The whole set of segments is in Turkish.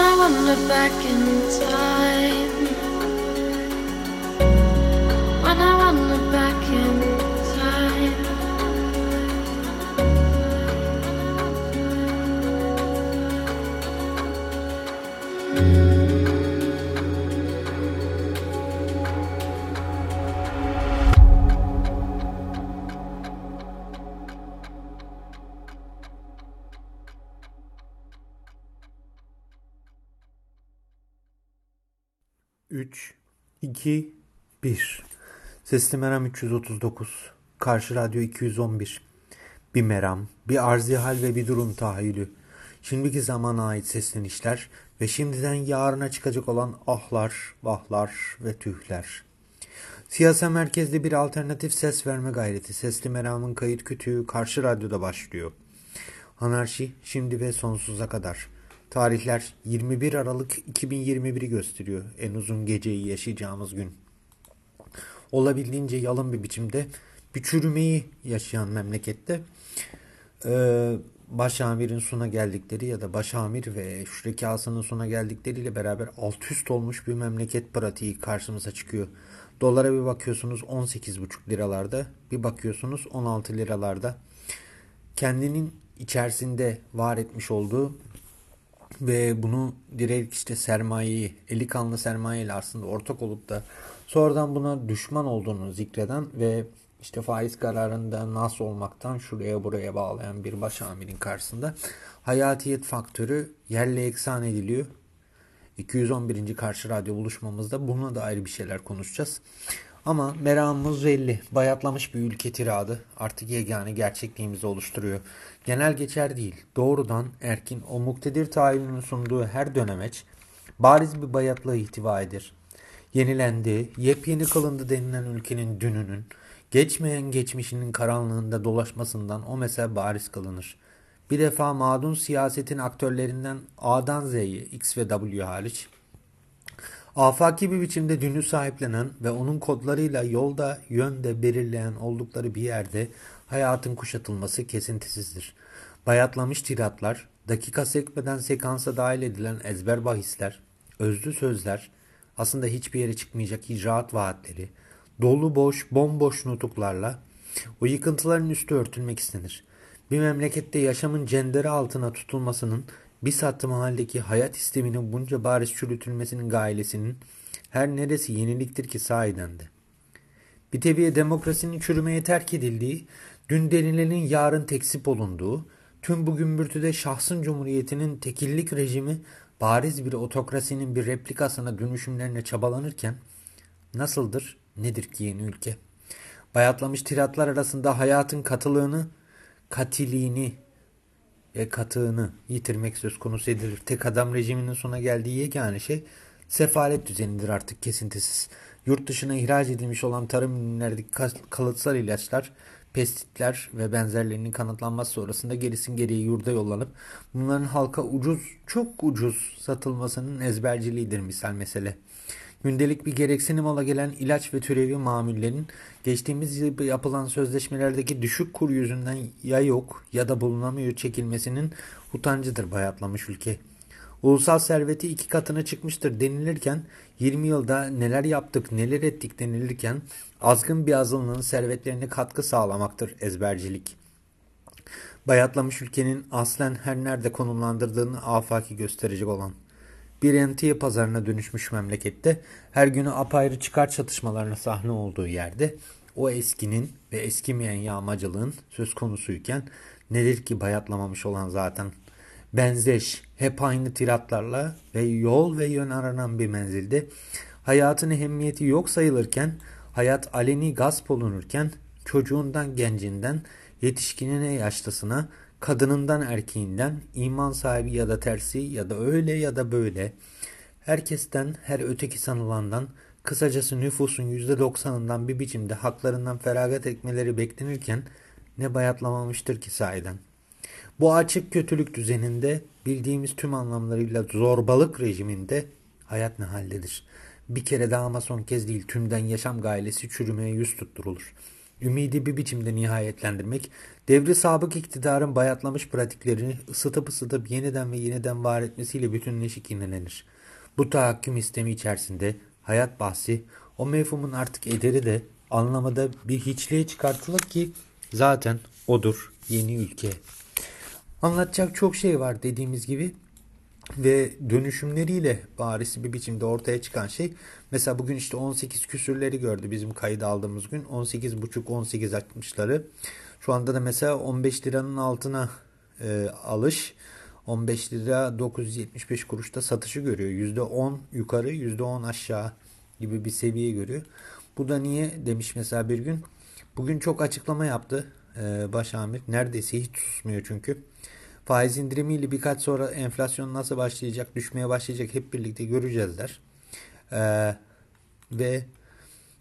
I wander back in time. When I wander back in 2 1 Sesli Meram 339 Karşı Radyo 211 Bir meram, bir arzi hal ve bir durum tahayyülü. Şimdiki zamana ait seslenişler ve şimdiden yarına çıkacak olan ahlar, vahlar ve tühler. Siyasa merkezli bir alternatif ses verme gayreti Sesli Meram'ın kayıt kütüğü Karşı Radyo'da başlıyor. Anarşi şimdi ve sonsuza kadar. Tarihler 21 Aralık 2021'i gösteriyor. En uzun geceyi yaşayacağımız gün. Olabildiğince yalın bir biçimde bir çürümeyi yaşayan memlekette e, başamirin sona geldikleri ya da başamir ve şürekasının sona geldikleriyle beraber alt üst olmuş bir memleket pratiği karşımıza çıkıyor. Dolara bir bakıyorsunuz 18,5 liralarda, bir bakıyorsunuz 16 liralarda. Kendinin içerisinde var etmiş olduğu ve bunu direkt işte sermayeyi, eli kanlı sermayeyle aslında ortak olup da sonradan buna düşman olduğunu zikreden ve işte faiz kararında nas olmaktan şuraya buraya bağlayan bir başamirin karşısında hayatiyet faktörü yerle eksan ediliyor. 211. Karşı Radyo buluşmamızda buna da ayrı bir şeyler konuşacağız. Ama meramımız belli. Bayatlamış bir ülke tiradı artık yegane gerçekliğimizi oluşturuyor. Genel geçer değil. Doğrudan Erkin o muktedir tayininin sunduğu her dönemeç bariz bir bayatlığı ihtiva eder. Yenilendi, yepyeni kılındı denilen ülkenin dününün, geçmeyen geçmişinin karanlığında dolaşmasından o mesele bariz kılınır. Bir defa madun siyasetin aktörlerinden A'dan Z'ye X ve W hariç afaki bir biçimde dünü sahiplenen ve onun kodlarıyla yolda yönde belirleyen oldukları bir yerde hayatın kuşatılması kesintisizdir. Bayatlamış tiratlar, dakika sekmeden sekansa dahil edilen ezber bahisler, özlü sözler, aslında hiçbir yere çıkmayacak icraat vaatleri, dolu boş, bomboş nutuklarla o yıkıntıların üstü örtülmek istenir. Bir memlekette yaşamın cenderi altına tutulmasının bir sattı mahalledeki hayat isteminin bunca bariz çürütülmesinin gailesinin her neresi yeniliktir ki sahiden de. Bir teviye demokrasinin çürümeye terk edildiği, dün denilenin yarın teksip olunduğu, tüm bu gümbürtüde şahsın cumhuriyetinin tekillik rejimi bariz bir otokrasinin bir replikasına dönüşümlerine çabalanırken nasıldır, nedir ki yeni ülke? Bayatlamış tiratlar arasında hayatın katılığını, katiliğini ve katığını yitirmek söz konusu edilir. Tek adam rejiminin sona geldiği yegane şey sefalet düzenidir artık kesintisiz. Yurt dışına ihraç edilmiş olan tarım ürünlerdeki kalıtsal ilaçlar, pestitler ve benzerlerinin kanıtlanması sonrasında gerisin geriye yurda yollanıp bunların halka ucuz, çok ucuz satılmasının ezberciliğidir misal mesele. Gündelik bir gereksinim ola gelen ilaç ve türevi mamullerin geçtiğimiz yıl yapılan sözleşmelerdeki düşük kur yüzünden ya yok ya da bulunamıyor çekilmesinin utancıdır bayatlamış ülke. Ulusal serveti iki katına çıkmıştır denilirken 20 yılda neler yaptık neler ettik denilirken azgın bir azınlığın servetlerine katkı sağlamaktır ezbercilik. Bayatlamış ülkenin aslen her nerede konumlandırdığını afaki gösterecek olan bir emtiye pazarına dönüşmüş memlekette her günü apayrı çıkar çatışmalarına sahne olduğu yerde o eskinin ve eskimeyen yağmacılığın söz konusuyken nedir ki bayatlamamış olan zaten benzeş hep aynı tiratlarla ve yol ve yön aranan bir menzilde hayatın ehemmiyeti yok sayılırken hayat aleni gasp olunurken çocuğundan gencinden yetişkinine yaşlısına kadınından erkeğinden, iman sahibi ya da tersi ya da öyle ya da böyle, herkesten, her öteki sanılandan, kısacası nüfusun yüzde doksanından bir biçimde haklarından feragat etmeleri beklenirken ne bayatlamamıştır ki sahiden. Bu açık kötülük düzeninde bildiğimiz tüm anlamlarıyla zorbalık rejiminde hayat ne haldedir. Bir kere daha ama son kez değil tümden yaşam gailesi çürümeye yüz tutturulur ümidi bir biçimde nihayetlendirmek, devri sabık iktidarın bayatlamış pratiklerini ısıtıp ısıtıp yeniden ve yeniden var etmesiyle bütünleşik yenilenir. Bu tahakküm istemi içerisinde hayat bahsi, o mefhumun artık ederi de anlamada bir hiçliğe çıkartılır ki zaten odur yeni ülke. Anlatacak çok şey var dediğimiz gibi ve dönüşümleriyle bariz bir biçimde ortaya çıkan şey mesela bugün işte 18 küsürleri gördü bizim kayıt aldığımız gün 18,5 18 60'ları şu anda da mesela 15 liranın altına e, alış. 15 lira 975 kuruşta satışı görüyor. %10 yukarı %10 aşağı gibi bir seviye görüyor. Bu da niye demiş mesela bir gün? Bugün çok açıklama yaptı e, başamir neredeyse hiç susmuyor çünkü. Faiz indirimiyle birkaç sonra enflasyon nasıl başlayacak, düşmeye başlayacak hep birlikte göreceğiz der. Ee, ve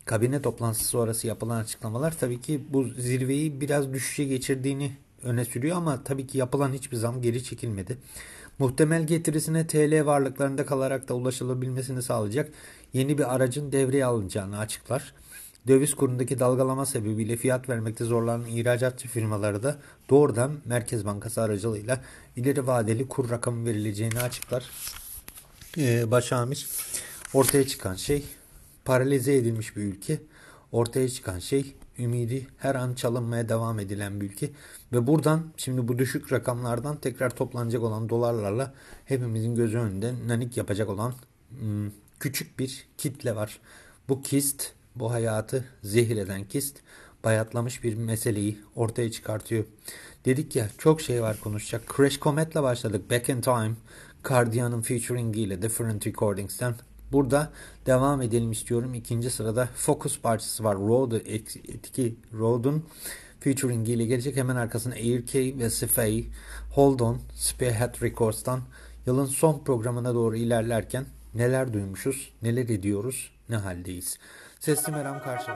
kabine toplantısı sonrası yapılan açıklamalar tabii ki bu zirveyi biraz düşüşe geçirdiğini öne sürüyor ama tabii ki yapılan hiçbir zam geri çekilmedi. Muhtemel getirisine TL varlıklarında kalarak da ulaşılabilmesini sağlayacak yeni bir aracın devreye alınacağını açıklar. Döviz kurundaki dalgalama sebebiyle fiyat vermekte zorlanan ihracatçı firmaları da doğrudan Merkez Bankası aracılığıyla ileri vadeli kur rakamı verileceğini açıklar. Ee, Başamir ortaya çıkan şey paralize edilmiş bir ülke. Ortaya çıkan şey ümidi her an çalınmaya devam edilen bir ülke. Ve buradan şimdi bu düşük rakamlardan tekrar toplanacak olan dolarlarla hepimizin gözü önünde nanik yapacak olan hmm, küçük bir kitle var. Bu kist bu hayatı zehir eden kist bayatlamış bir meseleyi ortaya çıkartıyor. Dedik ya çok şey var konuşacak. Crash Comet'le başladık. Back in Time, Cardian'ın featuring ile Different Recordings'ten Burada devam edelim istiyorum. İkinci sırada Focus parçası var. Road etki Road'un featuring ile gelecek. Hemen arkasında Air ve Sifey Hold On Spearhead Records'tan yılın son programına doğru ilerlerken neler duymuşuz, neler ediyoruz, ne haldeyiz. Sesli Meram Karşı.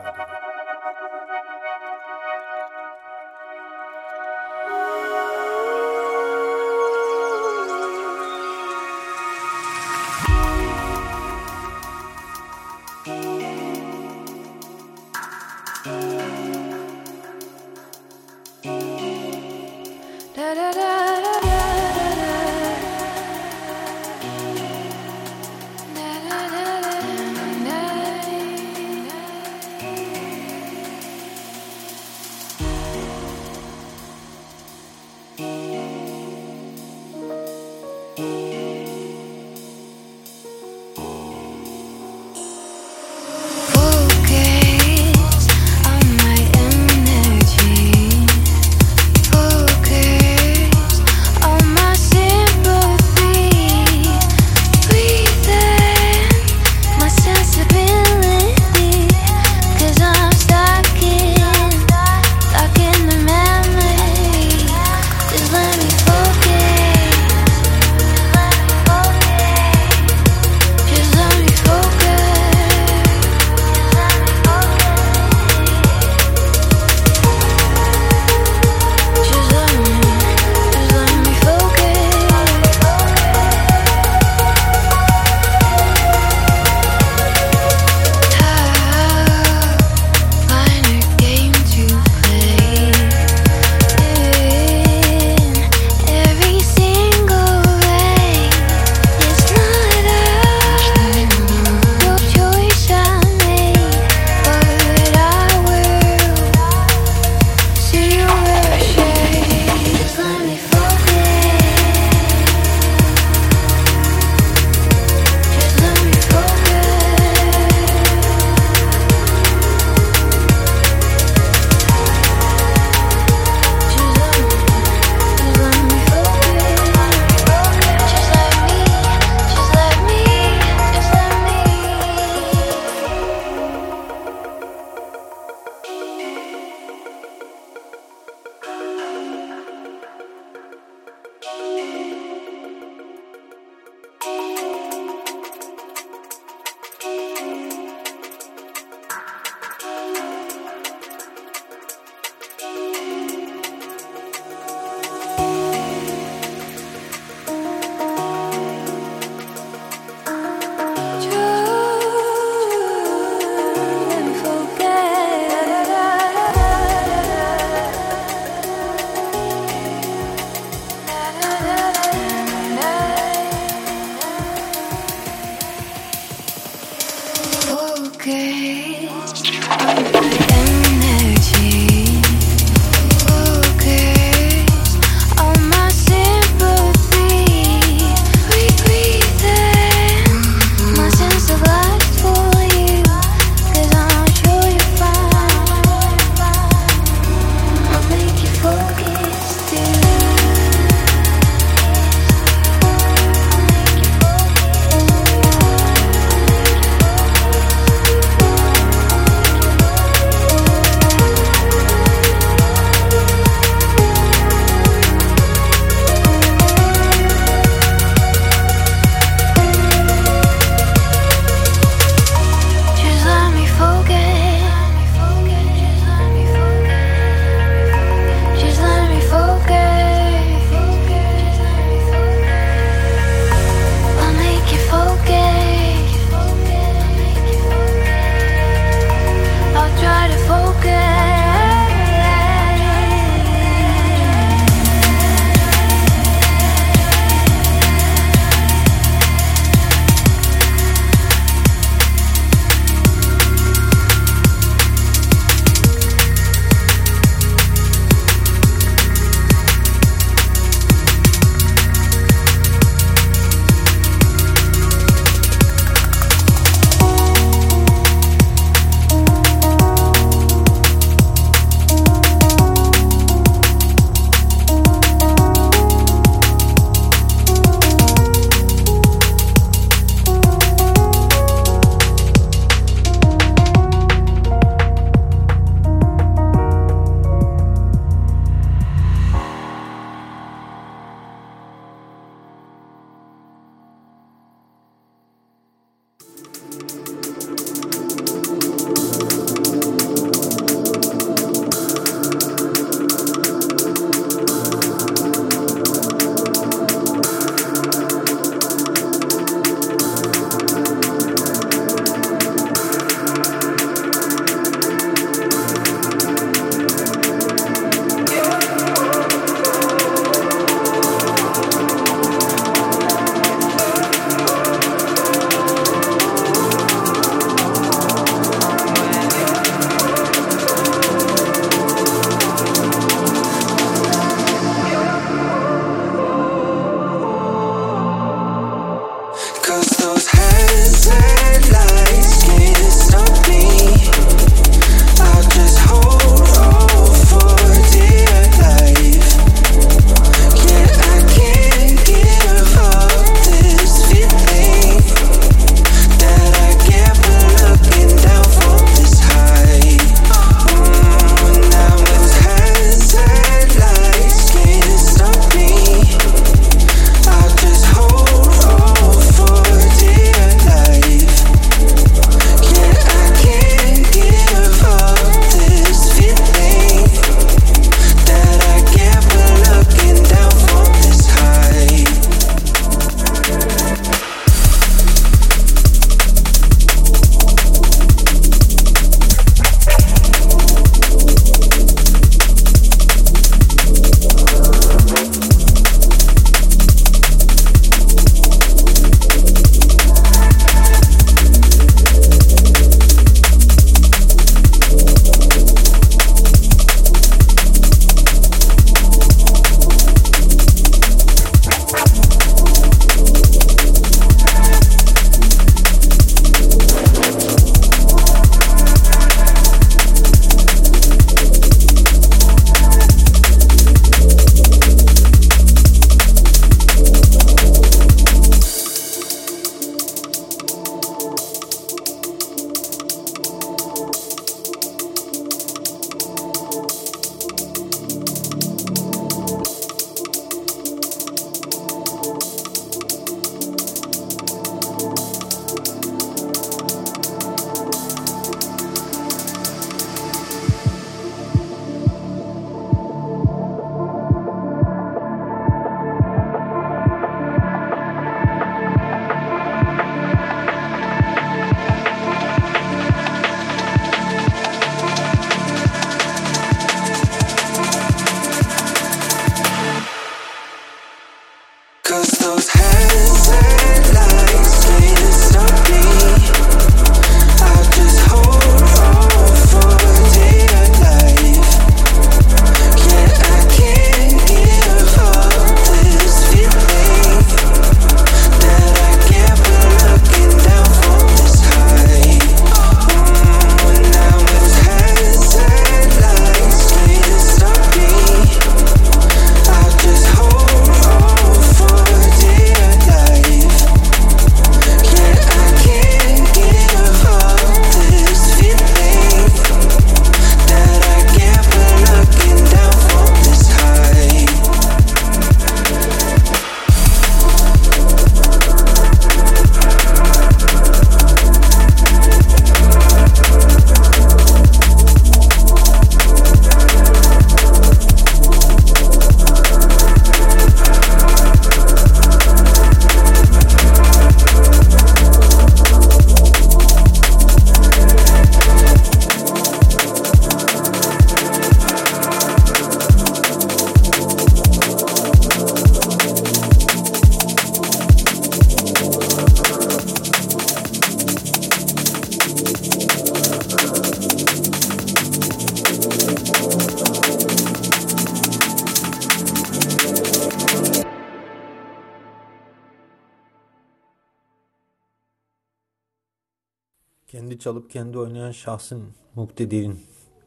Çalıp kendi oynayan şahsın muktedirin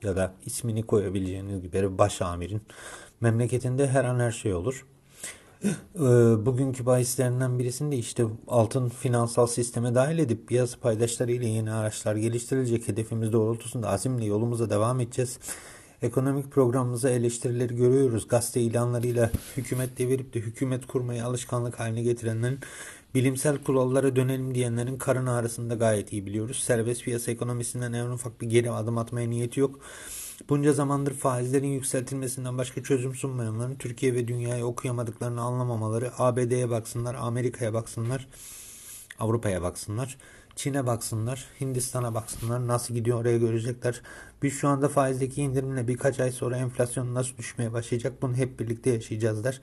ya da ismini koyabileceğiniz gibi bir baş amirin memleketinde her an her şey olur. Ee, bugünkü bahislerinden birisinde işte altın finansal sisteme dahil edip piyasa paydaşları ile yeni araçlar geliştirilecek hedefimiz doğrultusunda azimle yolumuza devam edeceğiz. Ekonomik programımıza eleştirileri görüyoruz. Gazete ilanlarıyla hükümet devirip de hükümet kurmayı alışkanlık haline getirenlerin Bilimsel kurallara dönelim diyenlerin karın ağrısında gayet iyi biliyoruz. Serbest piyasa ekonomisinden en ufak bir geri adım atmaya niyeti yok. Bunca zamandır faizlerin yükseltilmesinden başka çözüm sunmayanların Türkiye ve dünyayı okuyamadıklarını anlamamaları, ABD'ye baksınlar, Amerika'ya baksınlar, Avrupa'ya baksınlar, Çin'e baksınlar, Hindistan'a baksınlar, nasıl gidiyor oraya görecekler. Biz şu anda faizdeki indirimle birkaç ay sonra enflasyon nasıl düşmeye başlayacak bunu hep birlikte yaşayacağız der.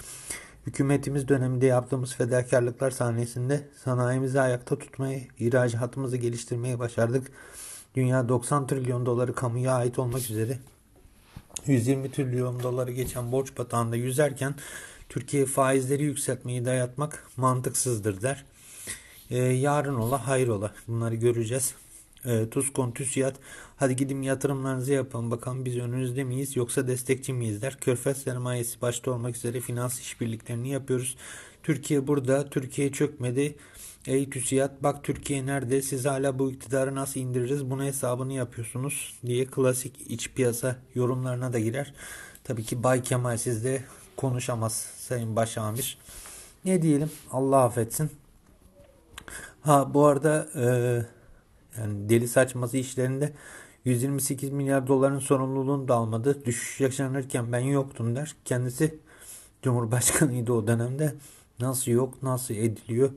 Hükümetimiz döneminde yaptığımız fedakarlıklar sayesinde sanayimizi ayakta tutmayı, ihracatımızı geliştirmeyi başardık. Dünya 90 trilyon doları kamuya ait olmak üzere 120 trilyon doları geçen borç batağında yüzerken Türkiye faizleri yükseltmeyi dayatmak mantıksızdır der. Ee, yarın ola hayır ola bunları göreceğiz. Ee, Tuskon, TÜSİAD hadi gidin yatırımlarınızı yapın bakalım biz önünüzde miyiz yoksa destekçi miyiz der. Körfez sermayesi başta olmak üzere finans işbirliklerini yapıyoruz. Türkiye burada, Türkiye çökmedi. Ey TÜSİAD bak Türkiye nerede siz hala bu iktidarı nasıl indiririz bunu hesabını yapıyorsunuz diye klasik iç piyasa yorumlarına da girer. Tabii ki Bay Kemal sizde konuşamaz Sayın Başamir. Ne diyelim Allah affetsin. Ha bu arada eee yani deli saçması işlerinde 128 milyar doların sorumluluğunu da almadı. Düşüş yaşanırken ben yoktum der. Kendisi Cumhurbaşkanıydı o dönemde. Nasıl yok, nasıl ediliyor?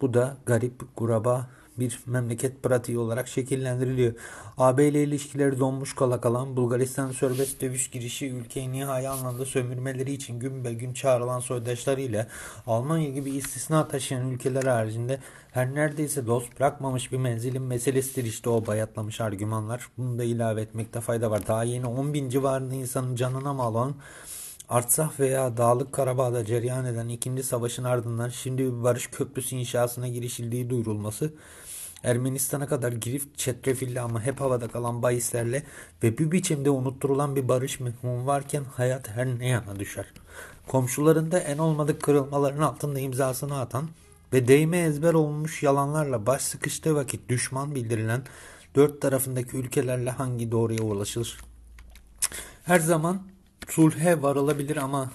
Bu da garip, kuraba, bir memleket pratiği olarak şekillendiriliyor. AB ile ilişkileri donmuş kala kalan Bulgaristan serbest dövüş girişi ülkeyi nihai anlamda sömürmeleri için gün be gün çağrılan soydaşlarıyla Almanya gibi istisna taşıyan ülkeler haricinde her neredeyse dost bırakmamış bir menzilin meselesidir işte o bayatlamış argümanlar. Bunu da ilave etmekte fayda var. Daha yeni 10 bin civarında insanın canına mal olan Artsah veya Dağlık Karabağ'da cereyan eden ikinci savaşın ardından şimdi bir barış köprüsü inşasına girişildiği duyurulması Ermenistan'a kadar girip çetrefilli ama hep havada kalan bahislerle ve bir biçimde unutturulan bir barış mefhumu varken hayat her ne yana düşer. Komşularında en olmadık kırılmaların altında imzasını atan ve değme ezber olmuş yalanlarla baş sıkıştığı vakit düşman bildirilen dört tarafındaki ülkelerle hangi doğruya ulaşılır? Her zaman sulhe varılabilir ama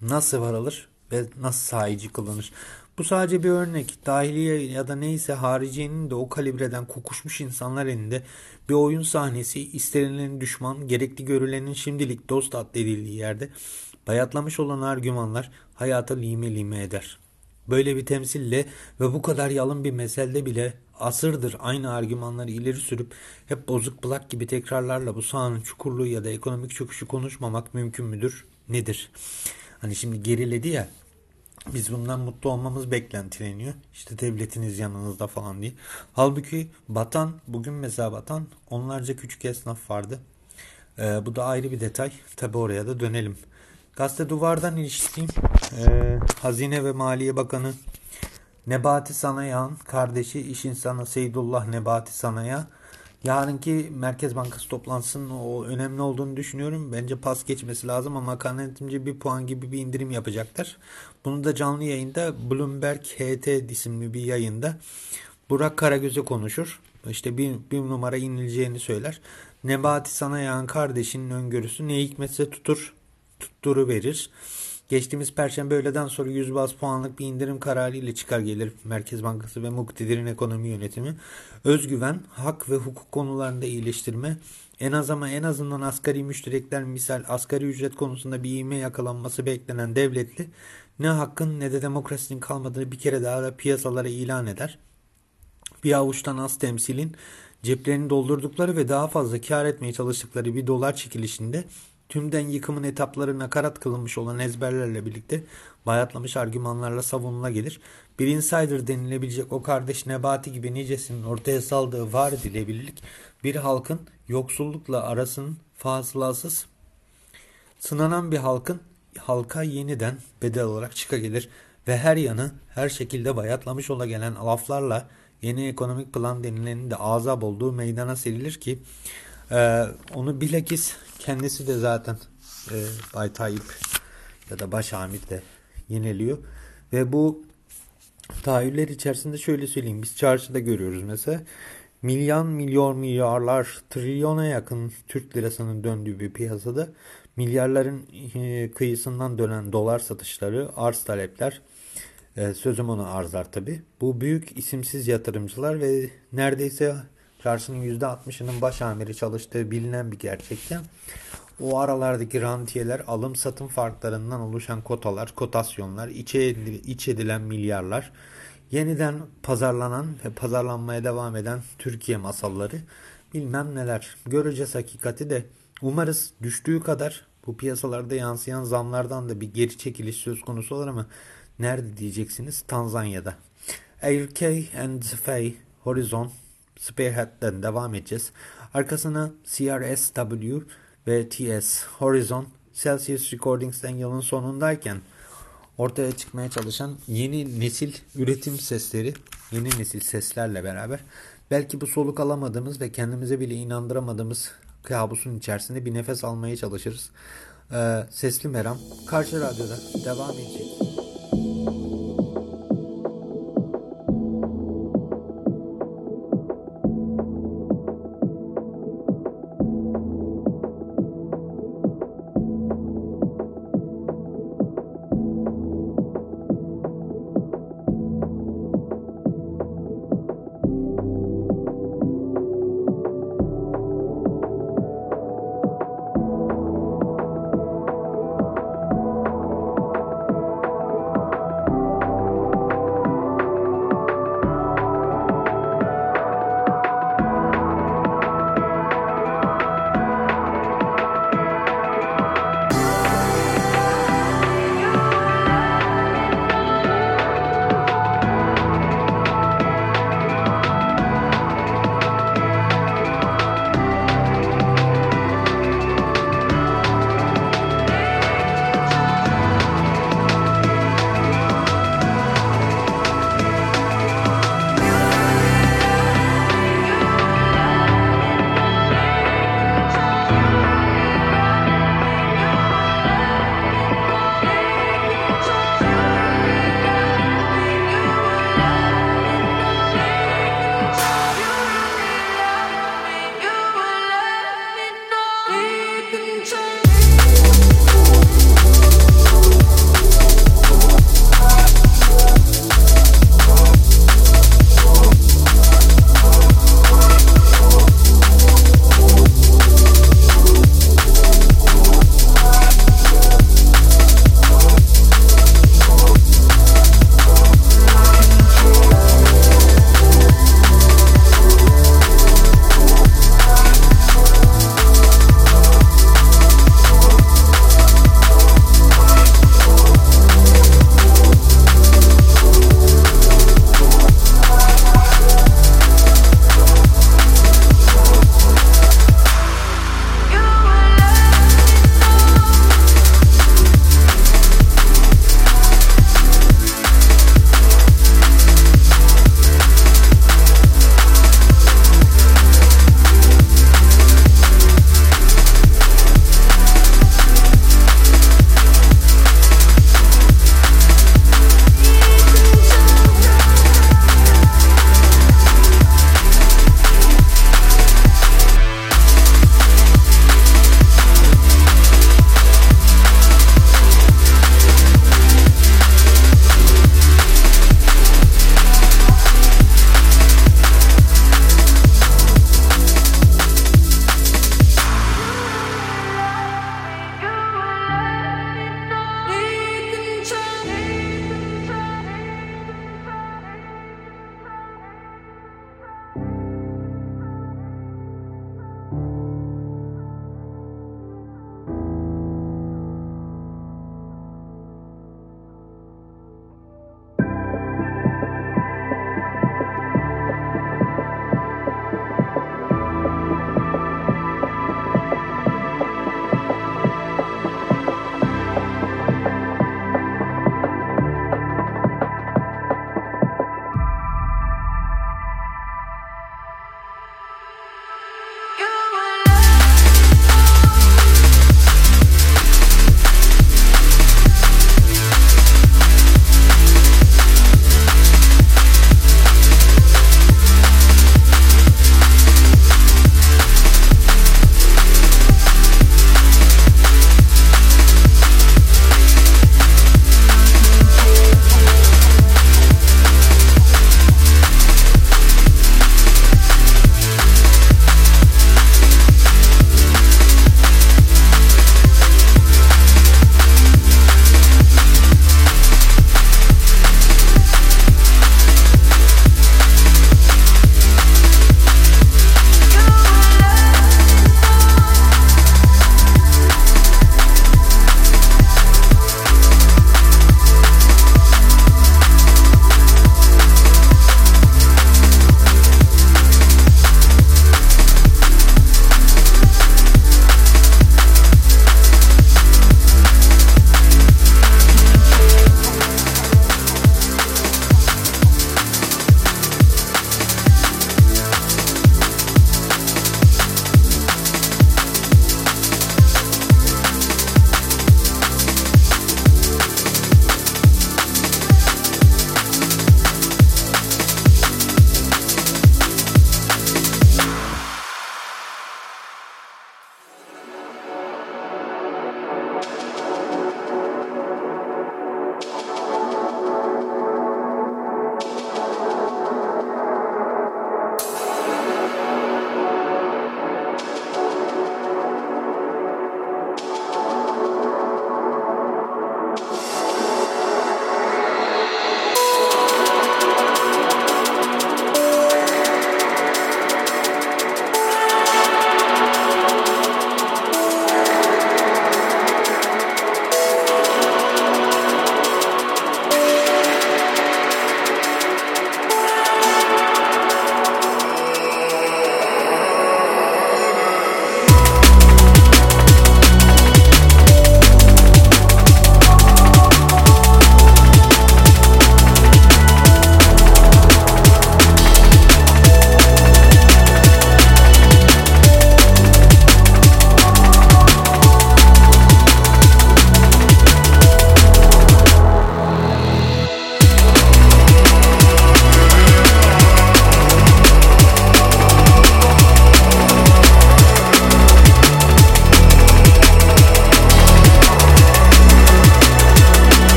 nasıl varılır ve nasıl sahici kılınır? Bu sadece bir örnek. Dahiliye ya da neyse hariciyenin de o kalibreden kokuşmuş insanlar elinde bir oyun sahnesi istenilenin düşman, gerekli görülenin şimdilik dost addedildiği yerde bayatlamış olan argümanlar hayata lime lime eder. Böyle bir temsille ve bu kadar yalın bir meselde bile asırdır aynı argümanları ileri sürüp hep bozuk plak gibi tekrarlarla bu sahanın çukurluğu ya da ekonomik çöküşü konuşmamak mümkün müdür? Nedir? Hani şimdi geriledi ya Biz bundan mutlu olmamız beklentileniyor. İşte devletiniz yanınızda falan diye. Halbuki Batan, bugün mesela Batan onlarca küçük esnaf vardı. Ee, bu da ayrı bir detay. Tabi oraya da dönelim. Gazete Duvar'dan ilişkiliyim. Ee, Hazine ve Maliye Bakanı Nebati Sanayan kardeşi iş insanı Seydullah Nebati Sanaya yarınki Merkez Bankası toplantısının o önemli olduğunu düşünüyorum. Bence pas geçmesi lazım ama kanaatimce bir puan gibi bir indirim yapacaklar. Bunu da canlı yayında Bloomberg HT isimli bir yayında Burak Karagöz'e konuşur. İşte bir, bir numara inileceğini söyler. Nebati Sanayan kardeşinin öngörüsü ne hikmetse tutur, tutturu verir. Geçtiğimiz perşembe öğleden sonra 100 baz puanlık bir indirim kararı ile çıkar gelir Merkez Bankası ve Muktedir'in ekonomi yönetimi. Özgüven, hak ve hukuk konularında iyileştirme, en az ama en azından asgari müşterekler misal asgari ücret konusunda bir iğme yakalanması beklenen devletli ne hakkın ne de demokrasinin kalmadığını bir kere daha da piyasalara ilan eder. Bir avuçtan az temsilin ceplerini doldurdukları ve daha fazla kar etmeye çalıştıkları bir dolar çekilişinde tümden yıkımın etapları nakarat kılınmış olan ezberlerle birlikte bayatlamış argümanlarla savunula gelir. Bir insider denilebilecek o kardeş Nebati gibi nicesinin ortaya saldığı var edilebilirlik bir halkın yoksullukla arasının fazlasız sınanan bir halkın halka yeniden bedel olarak çıka gelir ve her yanı her şekilde bayatlamış ola gelen laflarla yeni ekonomik plan denilenin de azap olduğu meydana serilir ki e, onu bilakis kendisi de zaten e, Bay Tayyip ya da Baş Hamid de yeniliyor. Ve bu tahayyüller içerisinde şöyle söyleyeyim. Biz çarşıda görüyoruz mesela. Milyon milyon milyarlar trilyona yakın Türk lirasının döndüğü bir piyasada milyarların e, kıyısından dönen dolar satışları, arz talepler, e, sözüm ona arzlar tabi. Bu büyük isimsiz yatırımcılar ve neredeyse çarşının %60'ının baş amiri çalıştığı bilinen bir gerçekten o aralardaki rantiyeler alım satım farklarından oluşan kotalar, kotasyonlar, içe, iç edilen milyarlar, yeniden pazarlanan ve pazarlanmaya devam eden Türkiye masalları bilmem neler. Göreceğiz hakikati de umarız düştüğü kadar bu piyasalarda yansıyan zamlardan da bir geri çekiliş söz konusu olur ama nerede diyeceksiniz? Tanzanya'da. AirK and Fay Horizon Spearhead'den devam edeceğiz. Arkasına CRSW ve TS Horizon Celsius Recordings'ten yılın sonundayken ortaya çıkmaya çalışan yeni nesil üretim sesleri, yeni nesil seslerle beraber belki bu soluk alamadığımız ve kendimize bile inandıramadığımız kabusun içerisinde bir nefes almaya çalışırız. Ee, Sesli Meram Karşı Radyo'da devam edecek.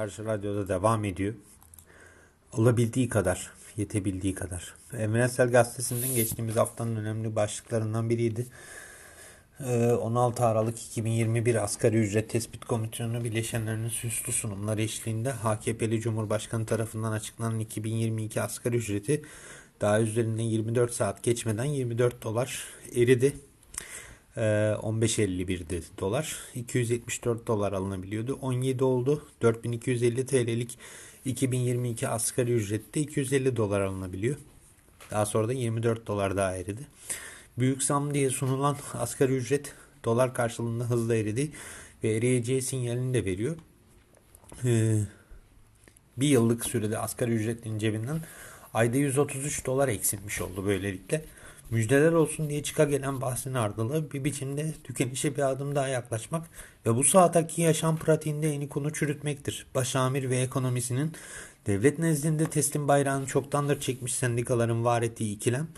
Karşı Radyo'da devam ediyor. Olabildiği kadar, yetebildiği kadar. Evrensel Gazetesi'nden geçtiğimiz haftanın önemli başlıklarından biriydi. 16 ee, Aralık 2021 Asgari Ücret Tespit Komisyonu bileşenlerinin süslü sunumları eşliğinde AKP'li Cumhurbaşkanı tarafından açıklanan 2022 asgari ücreti daha üzerinden 24 saat geçmeden 24 dolar eridi. 15.51'di ee, dolar. 274 dolar alınabiliyordu. 17 oldu. 4250 TL'lik 2022 asgari ücrette 250 dolar alınabiliyor. Daha sonra da 24 dolar daha eridi. Büyük zam diye sunulan asgari ücret dolar karşılığında hızla eridi ve eriyeceği sinyalini de veriyor. Ee, bir yıllık sürede asgari ücretin cebinden ayda 133 dolar eksilmiş oldu böylelikle. Müjdeler olsun diye çıka gelen bahsin ardılığı bir biçimde tükenişe bir adım daha yaklaşmak ve bu saatteki yaşam pratiğinde en konu çürütmektir. Başamir ve ekonomisinin devlet nezdinde teslim bayrağını çoktandır çekmiş sendikaların var ettiği ikilem,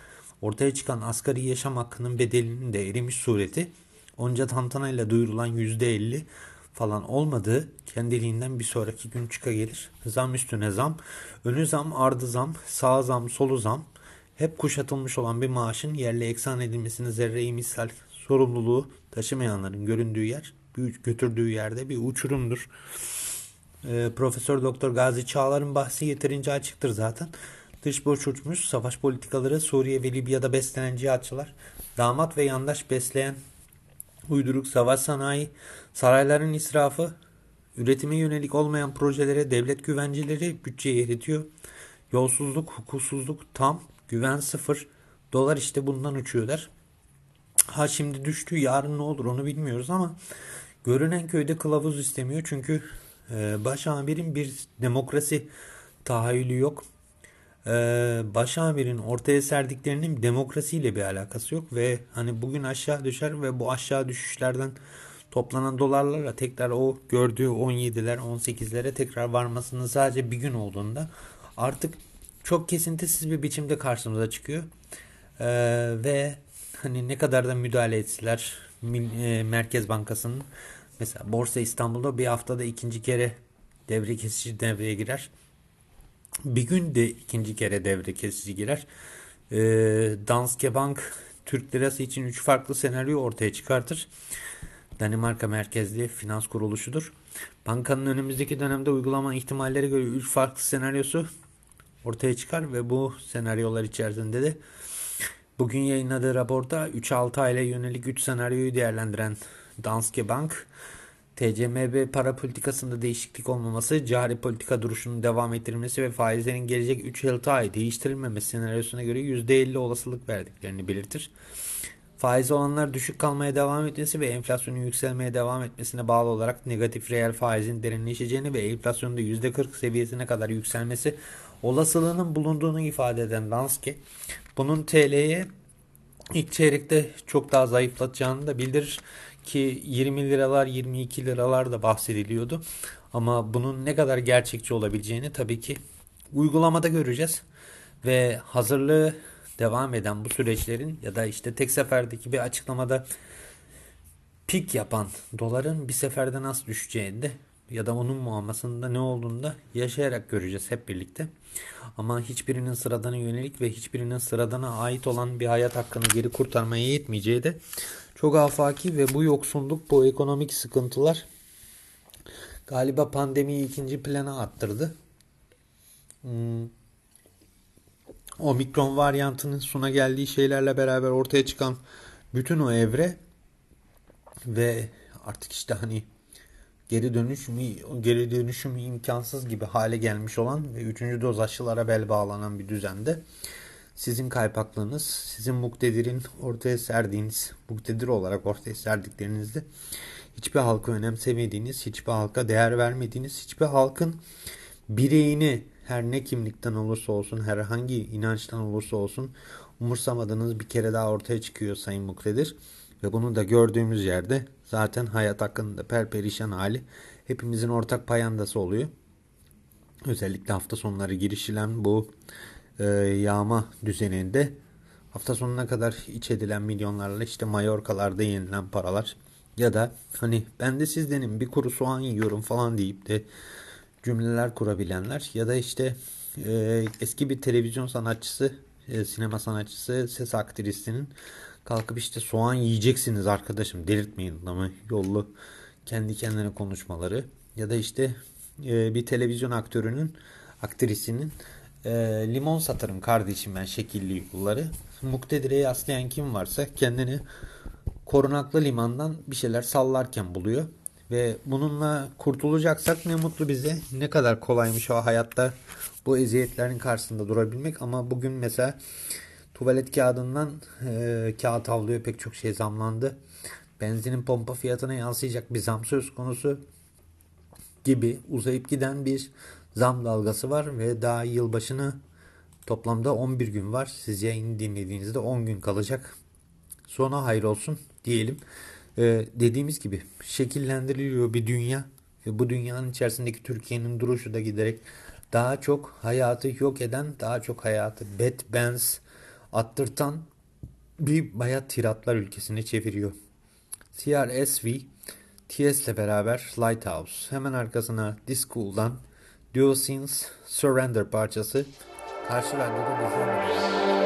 ortaya çıkan asgari yaşam hakkının bedelinin de erimiş sureti, onca tantanayla duyurulan yüzde elli falan olmadığı kendiliğinden bir sonraki gün çıka gelir. Zam üstüne zam, önü zam, ardı zam, sağ zam, solu zam, hep kuşatılmış olan bir maaşın yerle eksan edilmesini zerreyi misal sorumluluğu taşımayanların göründüğü yer, götürdüğü yerde bir uçurumdur. E, Profesör Doktor Gazi Çağlar'ın bahsi yeterince açıktır zaten. Dış borç uçmuş, savaş politikaları, Suriye ve Libya'da beslenen cihatçılar, damat ve yandaş besleyen uyduruk savaş sanayi, sarayların israfı, üretime yönelik olmayan projelere devlet güvenceleri bütçeyi eritiyor. Yolsuzluk, hukuksuzluk tam, güven sıfır. Dolar işte bundan uçuyorlar. Ha şimdi düştü yarın ne olur onu bilmiyoruz ama görünen köyde kılavuz istemiyor. Çünkü e, başamirin bir demokrasi tahayyülü yok. E, başamirin ortaya serdiklerinin demokrasiyle bir alakası yok ve hani bugün aşağı düşer ve bu aşağı düşüşlerden toplanan dolarlarla tekrar o gördüğü 17'ler 18'lere tekrar varmasının sadece bir gün olduğunda artık çok kesintisiz bir biçimde karşımıza çıkıyor. Ee, ve hani ne kadar da müdahale ettiler e, Merkez Bankası'nın mesela Borsa İstanbul'da bir haftada ikinci kere devre kesici devreye girer. Bir gün de ikinci kere devre kesici girer. Ee, Danske Bank Türk lirası için üç farklı senaryo ortaya çıkartır. Danimarka merkezli finans kuruluşudur. Bankanın önümüzdeki dönemde uygulama ihtimalleri göre üç farklı senaryosu ortaya çıkar ve bu senaryolar içerisinde de bugün yayınladığı raporda 3-6 ayla yönelik 3 senaryoyu değerlendiren Danske Bank TCMB para politikasında değişiklik olmaması, cari politika duruşunun devam ettirilmesi ve faizlerin gelecek 3-6 ay değiştirilmemesi senaryosuna göre %50 olasılık verdiklerini belirtir. Faiz olanlar düşük kalmaya devam etmesi ve enflasyonun yükselmeye devam etmesine bağlı olarak negatif reel faizin derinleşeceğini ve enflasyonun da %40 seviyesine kadar yükselmesi olasılığının bulunduğunu ifade eden Danske, bunun TL'ye ilk çeyrekte çok daha zayıflatacağını da bildirir ki 20 liralar 22 liralar da bahsediliyordu. Ama bunun ne kadar gerçekçi olabileceğini tabii ki uygulamada göreceğiz. Ve hazırlığı devam eden bu süreçlerin ya da işte tek seferdeki bir açıklamada pik yapan doların bir seferde nasıl düşeceğini de ya da onun muamasında ne olduğunu da yaşayarak göreceğiz hep birlikte. Ama hiçbirinin sıradana yönelik ve hiçbirinin sıradana ait olan bir hayat hakkını geri kurtarmaya yetmeyeceği de çok afaki ve bu yoksulluk, bu ekonomik sıkıntılar galiba pandemiyi ikinci plana attırdı. Hmm. Omikron varyantının sona geldiği şeylerle beraber ortaya çıkan bütün o evre ve artık işte hani geri dönüşüm geri dönüşüm imkansız gibi hale gelmiş olan ve üçüncü doz aşılara bel bağlanan bir düzende sizin kaypaklığınız, sizin muktedirin ortaya serdiğiniz, muktedir olarak ortaya serdiklerinizde hiçbir halkı önemsemediğiniz, hiçbir halka değer vermediğiniz, hiçbir halkın bireyini her ne kimlikten olursa olsun, herhangi inançtan olursa olsun umursamadığınız bir kere daha ortaya çıkıyor Sayın Muktedir. Ve bunu da gördüğümüz yerde zaten hayat hakkında perperişan hali hepimizin ortak payandası oluyor. Özellikle hafta sonları girişilen bu e, yağma düzeninde hafta sonuna kadar iç edilen milyonlarla işte Mallorcalarda yenilen paralar Ya da hani ben de sizdenim bir kuru soğan yiyorum falan deyip de cümleler kurabilenler ya da işte e, eski bir televizyon sanatçısı, e, sinema sanatçısı, ses aktrisinin kalkıp işte soğan yiyeceksiniz arkadaşım delirtmeyin ama yollu kendi kendine konuşmaları ya da işte e, bir televizyon aktörünün aktrisinin e, limon satarım kardeşim ben şekilli yolları muktedire yaslayan kim varsa kendini korunaklı limandan bir şeyler sallarken buluyor. Ve bununla kurtulacaksak ne mutlu bize. Ne kadar kolaymış o hayatta bu eziyetlerin karşısında durabilmek. Ama bugün mesela tuvalet kağıdından e, kağıt havluya pek çok şey zamlandı. Benzinin pompa fiyatına yansıyacak bir zam söz konusu gibi uzayıp giden bir zam dalgası var ve daha yılbaşına toplamda 11 gün var. Siz yayını dinlediğinizde 10 gün kalacak. Sona hayır olsun diyelim. Ee, dediğimiz gibi şekillendiriliyor bir dünya ve bu dünyanın içerisindeki Türkiye'nin duruşu da giderek daha çok hayatı yok eden, daha çok hayatı bed benz attırtan bir bayat tiratlar ülkesine çeviriyor. CRSV TS ile beraber Lighthouse. Hemen arkasına Discool'dan Duosins Surrender parçası. Karşı radyoda bizlerle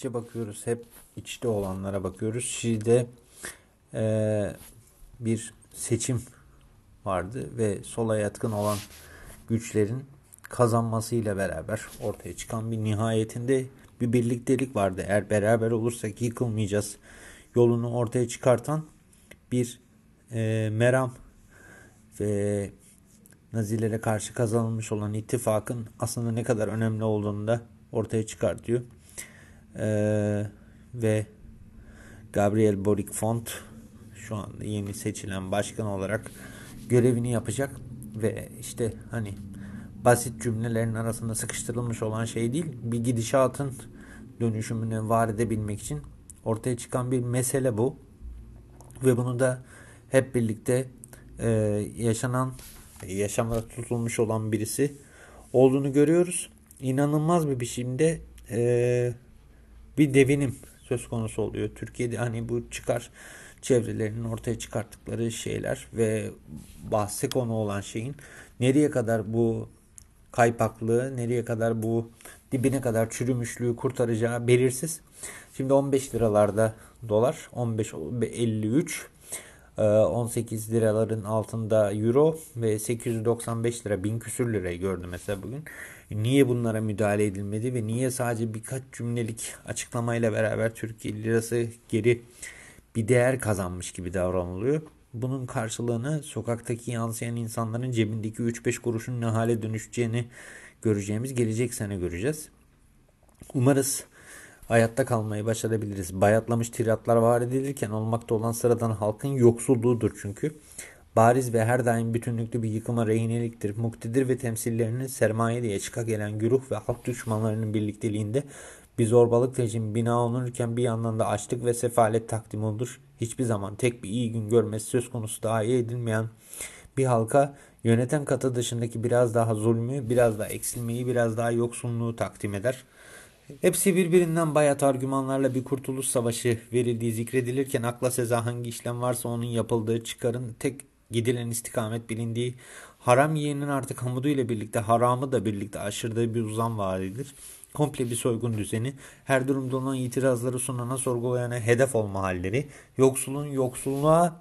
içe bakıyoruz. Hep içte olanlara bakıyoruz. Şili'de e, bir seçim vardı ve sola yatkın olan güçlerin kazanmasıyla beraber ortaya çıkan bir nihayetinde bir birliktelik vardı. Eğer beraber olursak yıkılmayacağız yolunu ortaya çıkartan bir e, meram ve Nazilere karşı kazanılmış olan ittifakın aslında ne kadar önemli olduğunu da ortaya çıkartıyor. Ee, ve Gabriel Boric Font şu anda yeni seçilen başkan olarak görevini yapacak ve işte hani basit cümlelerin arasında sıkıştırılmış olan şey değil bir gidişatın dönüşümünü var edebilmek için ortaya çıkan bir mesele bu ve bunu da hep birlikte e, yaşanan yaşamda tutulmuş olan birisi olduğunu görüyoruz. İnanılmaz bir biçimde e, bir devinim söz konusu oluyor. Türkiye'de hani bu çıkar çevrelerinin ortaya çıkarttıkları şeyler ve bahse konu olan şeyin nereye kadar bu kaypaklığı, nereye kadar bu dibine kadar çürümüşlüğü kurtaracağı belirsiz. Şimdi 15 liralarda dolar, 15 53 18 liraların altında euro ve 895 lira bin küsür lirayı gördü mesela bugün. Niye bunlara müdahale edilmedi ve niye sadece birkaç cümlelik açıklamayla beraber Türkiye lirası geri bir değer kazanmış gibi davranılıyor. Bunun karşılığını sokaktaki yansıyan insanların cebindeki 3-5 kuruşun ne hale dönüşeceğini göreceğimiz gelecek sene göreceğiz. Umarız hayatta kalmayı başarabiliriz. Bayatlamış tiratlar var edilirken olmakta olan sıradan halkın yoksulluğudur çünkü. Bariz ve her daim bütünlüklü bir yıkıma rehineliktir. Muktedir ve temsillerinin sermaye diye çıka gelen güruh ve halk düşmanlarının birlikteliğinde bir zorbalık rejimi bina olunurken bir yandan da açlık ve sefalet takdim olur. Hiçbir zaman tek bir iyi gün görmesi söz konusu dahi edilmeyen bir halka yöneten katı dışındaki biraz daha zulmü, biraz daha eksilmeyi, biraz daha yoksunluğu takdim eder.'' Hepsi birbirinden bayat argümanlarla bir kurtuluş savaşı verildiği zikredilirken akla seza hangi işlem varsa onun yapıldığı çıkarın tek gidilen istikamet bilindiği haram yiyenin artık hamudu ile birlikte haramı da birlikte aşırdığı bir uzam varidir. Komple bir soygun düzeni, her durumda olan itirazları sunana sorgulayana hedef olma halleri, yoksulun yoksulluğa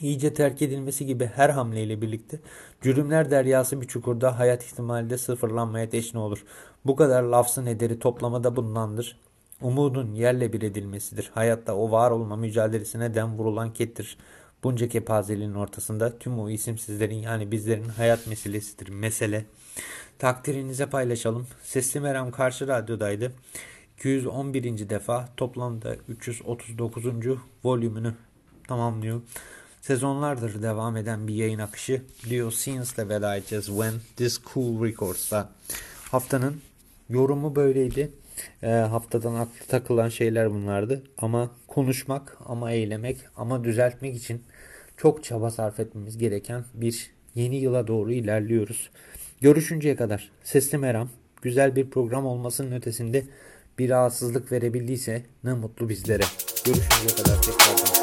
iyice terk edilmesi gibi her hamleyle birlikte cürümler deryası bir çukurda hayat ihtimali de sıfırlanmaya teşne olur. Bu kadar lafzın ederi toplamada bundandır. Umudun yerle bir edilmesidir. Hayatta o var olma mücadelesine dem vurulan kettir. Bunca kepazeliğin ortasında tüm o isimsizlerin yani bizlerin hayat meselesidir. Mesele. Takdirinize paylaşalım. Sesli Meram karşı radyodaydı. 211. defa toplamda 339. volümünü tamamlıyor. Sezonlardır devam eden bir yayın akışı Leo Scenes'le veda edeceğiz When This Cool Records'ta. Haftanın yorumu böyleydi. E, haftadan aklı takılan şeyler bunlardı. Ama konuşmak, ama eylemek, ama düzeltmek için çok çaba sarf etmemiz gereken bir yeni yıla doğru ilerliyoruz. Görüşünceye kadar Sesli Meram güzel bir program olmasının ötesinde bir rahatsızlık verebildiyse ne mutlu bizlere. Görüşünceye kadar tekrardan.